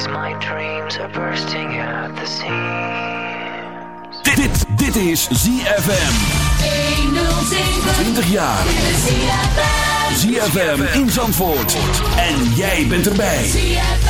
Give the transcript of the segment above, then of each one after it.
days my dreams are bursting at the seams. Dit, dit, dit is ZFM. 20 jaar. ZFM in Zandvoort. En jij bent erbij. ZFM.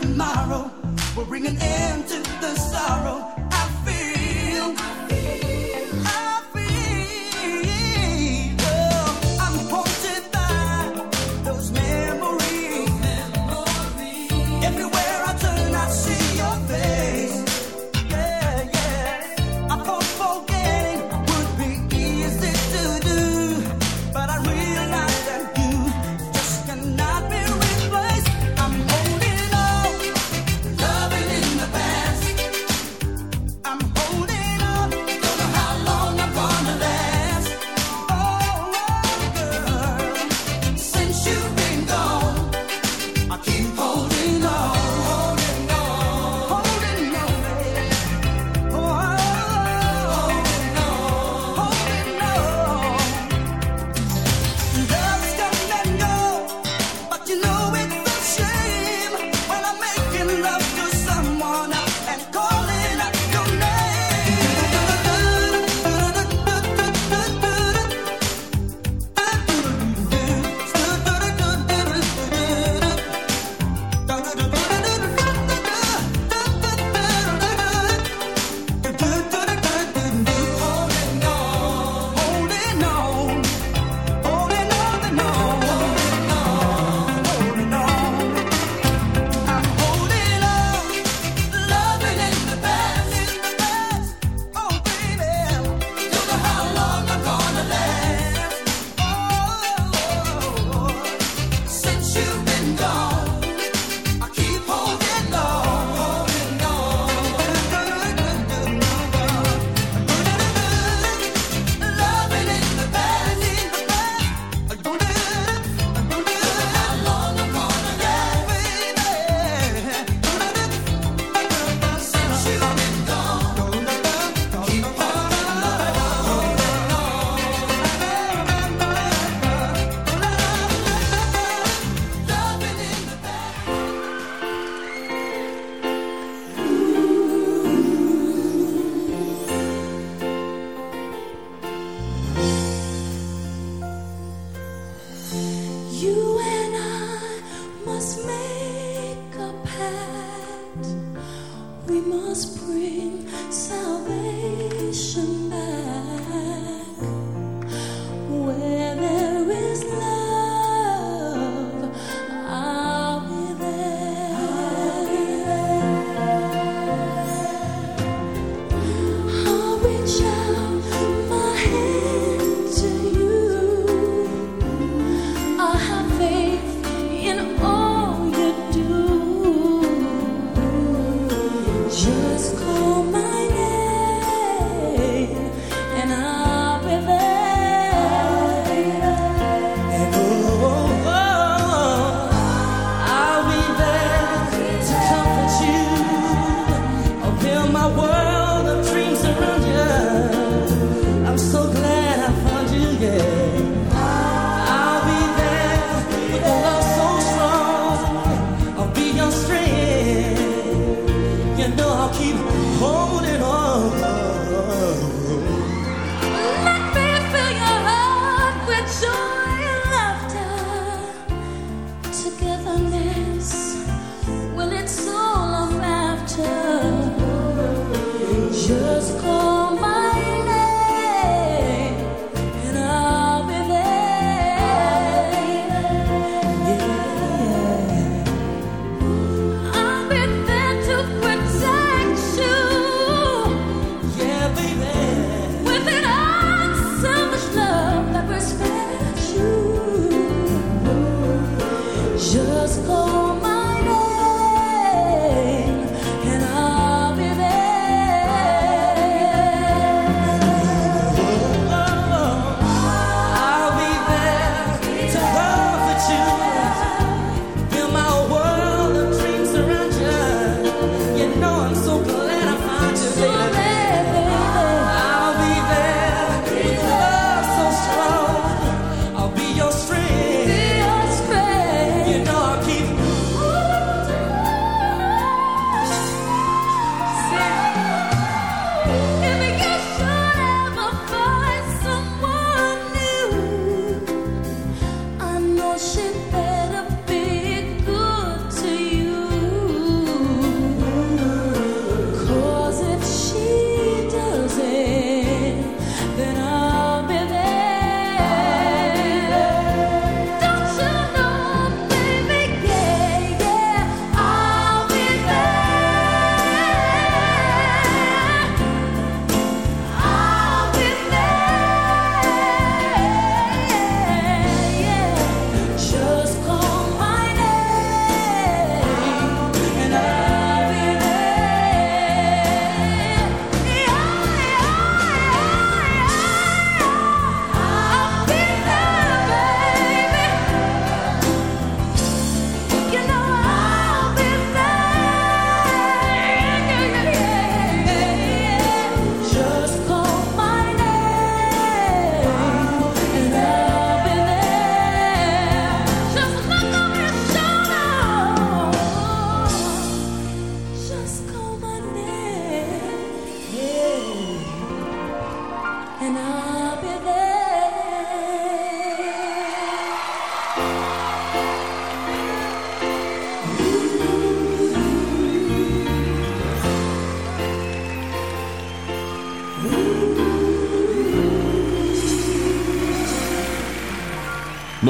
tomorrow will bring an end to the sorrow.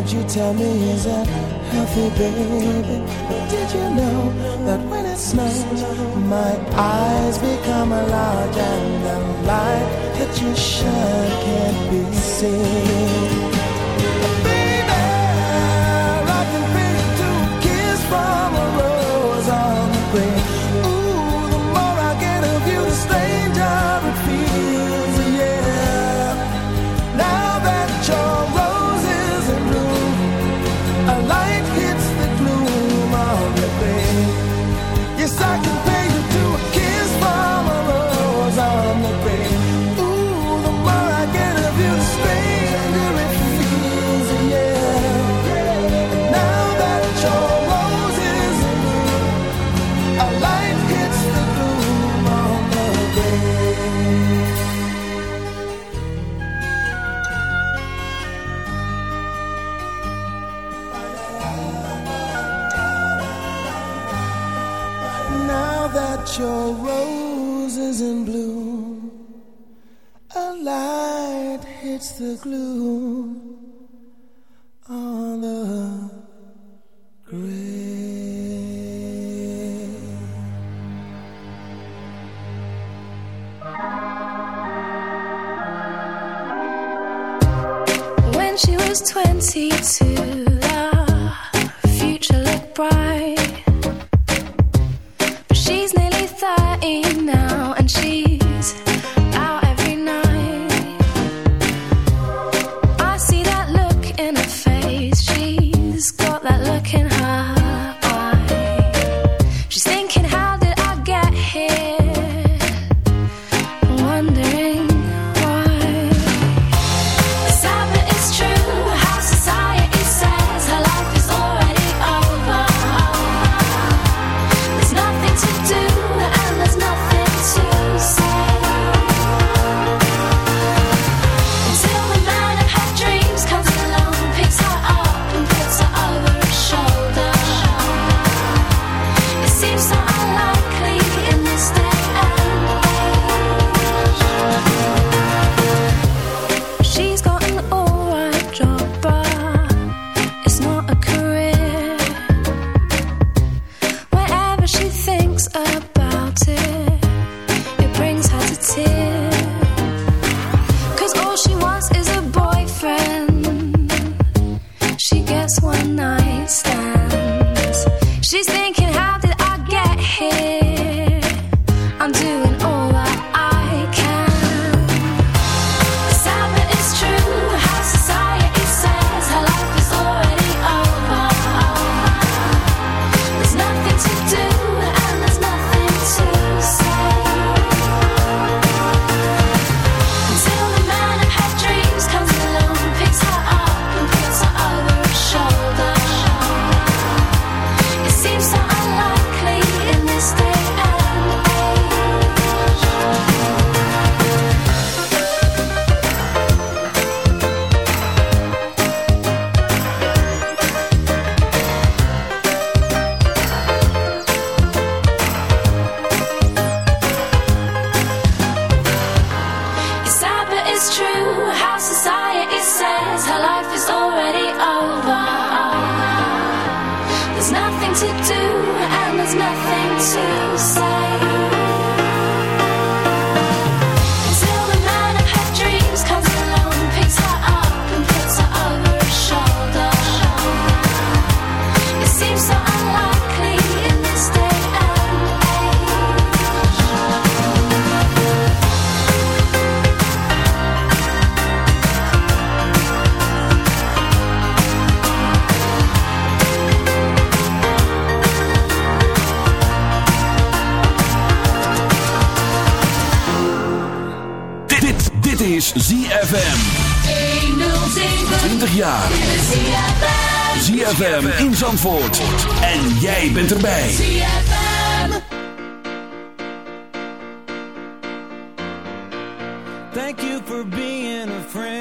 Won't you tell me is that healthy, baby? Did you know that when it snows, my eyes become large and the light that you shine can't be seen? 22 Dit is ZFM. 20 jaar. ZFM in Zandvoort. En jij bent erbij. ZFM. Thank you for being a friend.